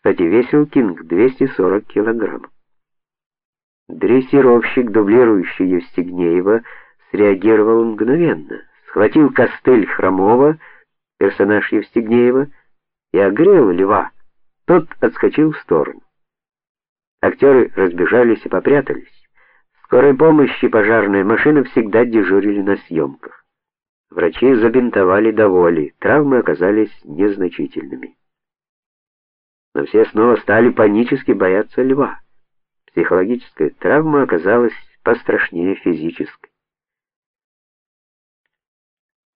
Кстати, весил Кинг 240 килограммов. Дрессировщик, дублирующий Евстигнеева, среагировал мгновенно. Схватил костыль Хромова, персонаж Евстигнеева, и огрел льва. Тот отскочил в сторону. Актеры разбежались и попрятались. Скорой помощи пожарная машина всегда дежурили на съемках. Врачи забинтовали до воли, травмы оказались незначительными. Но все снова стали панически бояться льва. Психологическая травма оказалась пострашнее физической.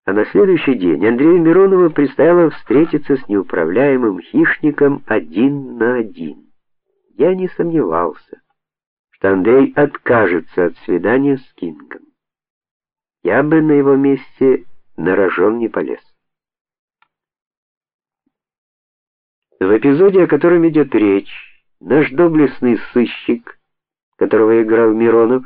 А на следующий день Андрею Миронову предстояло встретиться с неуправляемым хищником один на один. Я не сомневался, что Андрей откажется от свидания с Кингом. Я бы на его месте на рожон не полез. В эпизоде, о котором идет речь, наш доблестный сыщик, которого играл Миронов,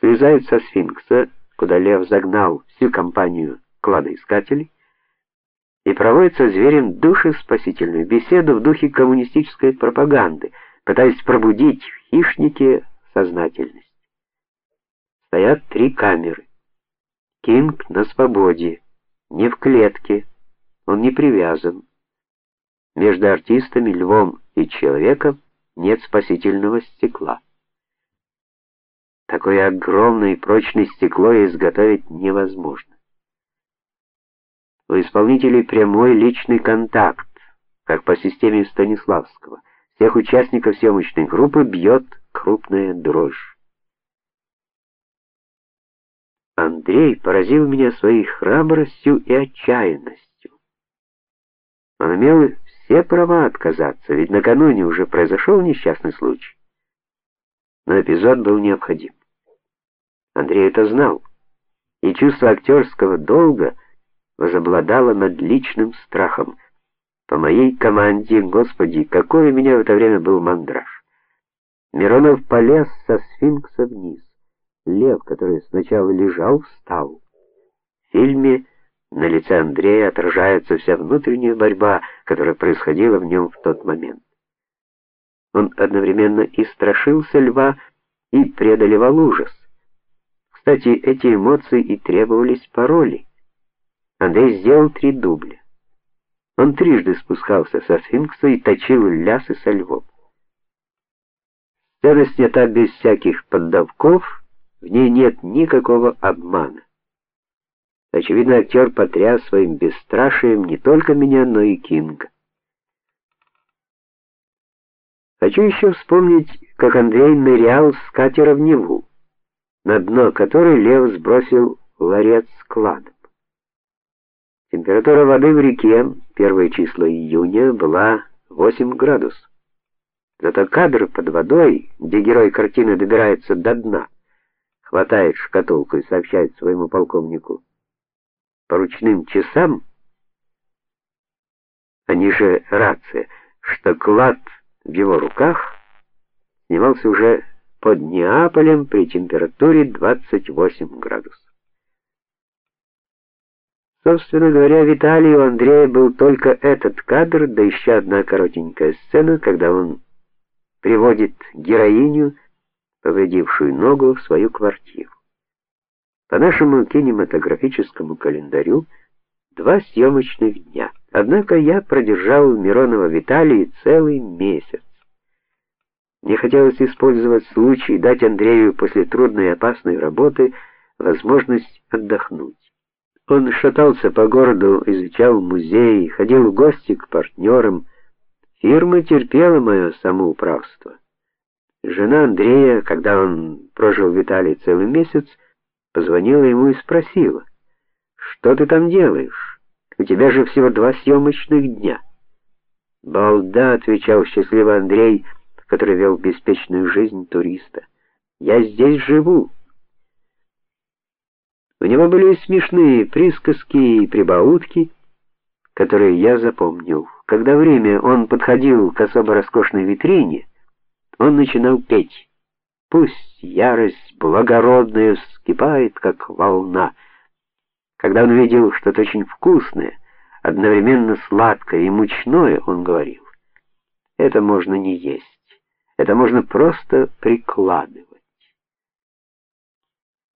слезает со сфинкса, куда лев загнал всю компанию кладоискателей, и проводит со зверем душеспасительную беседу в духе коммунистической пропаганды, пытаясь пробудить в хищнике сознательность. Стоят три камеры. Кинг на свободе, не в клетке, он не привязан. Между артистами, львом и человеком нет спасительного стекла. Такое огромное и прочное стекло изготовить невозможно. У исполнителей прямой личный контакт, как по системе Станиславского. Всех участников съемочной группы бьет крупная дрожь. Андрей поразил меня своей храбростью и отчаянностью. Он имел все права отказаться, ведь накануне уже произошел несчастный случай. Но эпизод был необходим. Андрей это знал, и чувство актерского долга возобладало над личным страхом. По моей команде, господи, какой у меня в это время был мандраж. Миронов полез со сфинкса вниз. Лев, который сначала лежал, встал. В фильме на лице Андрея отражается вся внутренняя борьба, которая происходила в нем в тот момент. Он одновременно и страшился льва, и преодолевал ужас. Кстати, эти эмоции и требовались по роли. Андрей сделал три дубля. Он трижды спускался со сфинкса и точил лясы со львом. Сцена снята без всяких поддавков в ней нет никакого обмана. Очевидно, актер потряс своим бесстрашием не только меня, но и Кинга. Хочу еще вспомнить, как Андрей нырял с катера в Неву, на дно которой Лев сбросил ларец с кладом. Температура воды в реке, первые числа июня, была 8 градусов. Зато кадр под водой, где герой картины добирается до дна, хватает шкатулку и сообщает своему полковнику по ручным часам, они же рация, что клад в его руках снимался уже под Неаполем при температуре 28 градусов. Собственно говоря, Виталию Андрея был только этот кадр, да еще одна коротенькая сцена, когда он приводит героиню повредившую ногу в свою квартиру. По нашему кинематографическому календарю два съемочных дня. Однако я продержал Миронова Виталии целый месяц. Мне хотелось использовать случай дать Андрею после трудной и опасной работы возможность отдохнуть. Он шатался по городу, изучал музеи, ходил в гости к партнерам. Фирма терпела мое самоуправство. Жена Андрея, когда он прожил в Италии целый месяц, позвонила ему и спросила: "Что ты там делаешь? У тебя же всего два съемочных дня". "Балда", отвечал счастливый Андрей, который вел беспечную жизнь туриста. "Я здесь живу". У него были смешные присказки и прибаутки, которые я запомнил. Когда время он подходил к особо роскошной витрине, он начинал петь. Пусть ярость благородная вскипает, как волна. Когда он видел что-то очень вкусное, одновременно сладкое и мучное, он говорил: Это можно не есть. Это можно просто прикладывать.